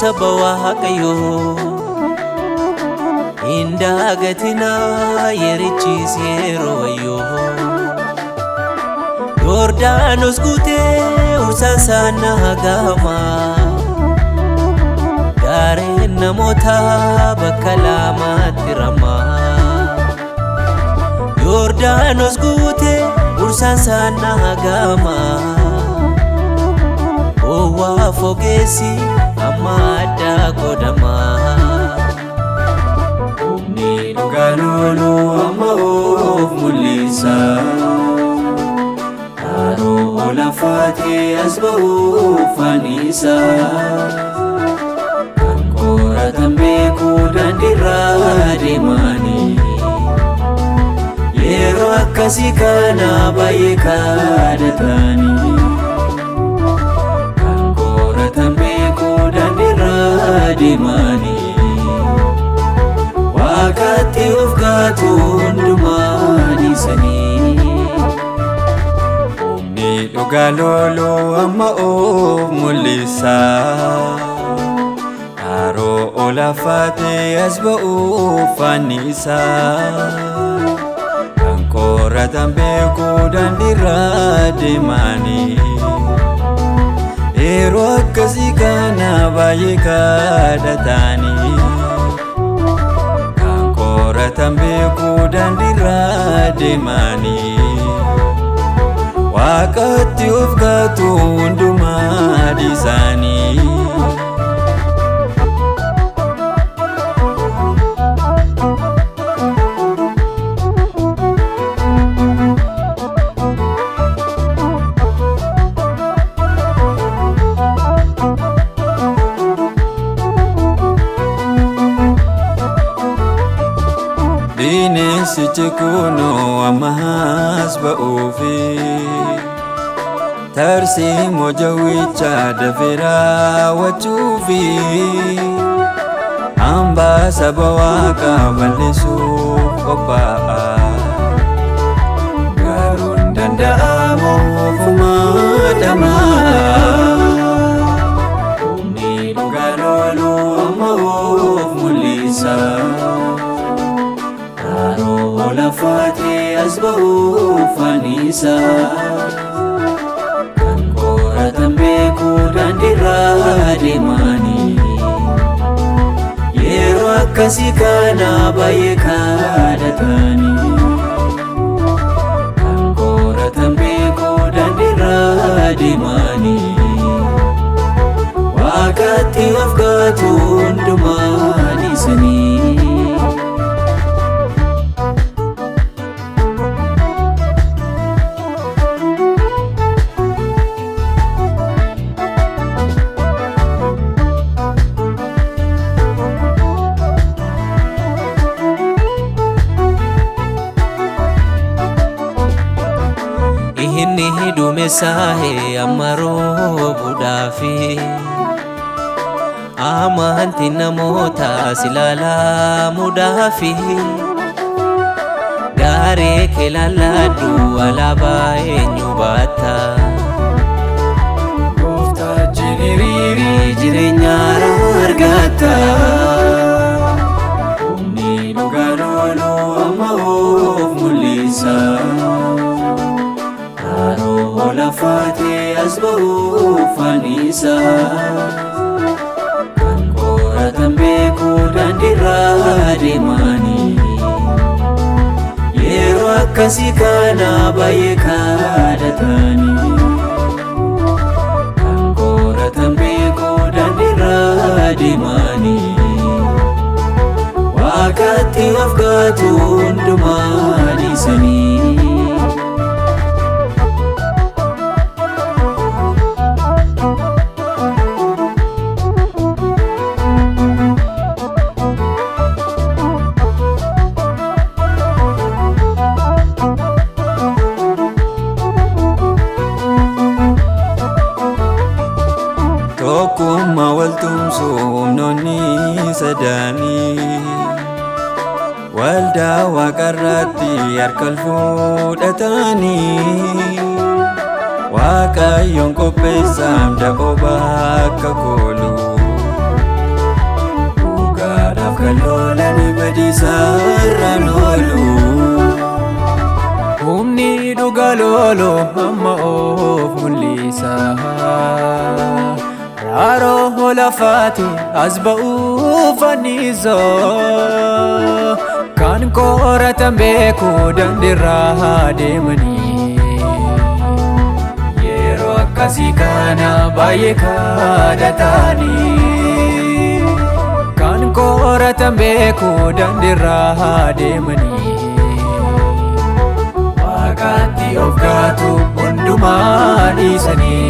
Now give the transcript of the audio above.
saba waaqayyoo hin daagatinaa yerichis yeroo wayyoo Yordaanos guutee ursaan saanaa gaamaa gaareen namoota bakka lamaatti ramaa Yordaanos guutee ursaan saanaa gaamaa Owwaa fogeessi amma addaa godhamaa Humni dhugaa loluu amma of mul'isa. Haroo lafaatee as ba'uuf anisa. Kan qoratan beekuu daandiirraa deemanii. Yeroo akkasii kana baay'ee kadhatanii. Deemanii. Waaqatti of gaatu hundumaa dhiisanii. Humni dhugaa loluu amma of mul'isa. Haroo lafaatee as ba'uuf anisa. Kan qoratan beekuu daandiirraa deemanii. Baay'ee kadhatanii. Kan qoratan beekuu daandiirraa deemanii. Waaqatti of gaatu hundumaa dhiisanii. Bineensichi kunoo ammas ba'uufi tarsiimoo jawwicha dafee raawwachuufi hambaa saba waaqaa balleessuuf qophaa'a. Garuu hin danda'amu ba'uuf anisa. Kan qoratan beekuu daandiirraa deemanii. Yeroo akkasii kana baay'ee kadhatanii. Inni duumessaa'e amma roobuudhaafi amanti namoota silaalaamuudhaafi gaaree kee laalladhu alaabaa eenyu baatta. Gooftaa jiriirii jireenyaa argata. Lafaatee as ba'uuf anisa. Kan qoratan beekuu daandiirraa deemanii. Yeroo akkasii kana baay'ee kadhatanii. Kan qoratan beekuu daandiirraa deemanii. Waaqatti of gaatu hundumaa dhiisanii. Waldaa waaqarratti harka fuudhatanii waaqayyoon qopheessaaf da'oo bakka koolu kan loolan badiisarraan oolu. Humni dhuga loolo amma of mul'isa. Raaroo lafaati as ba'uuf anniisa. Kan qoratan beeku dandirraa deemanii. Yeroo akkasii kana baay'ee kadhatanii. Kan qoratan beeku dandirraa deemanii. Waaqatti of gaatu hundumaa dhiisanii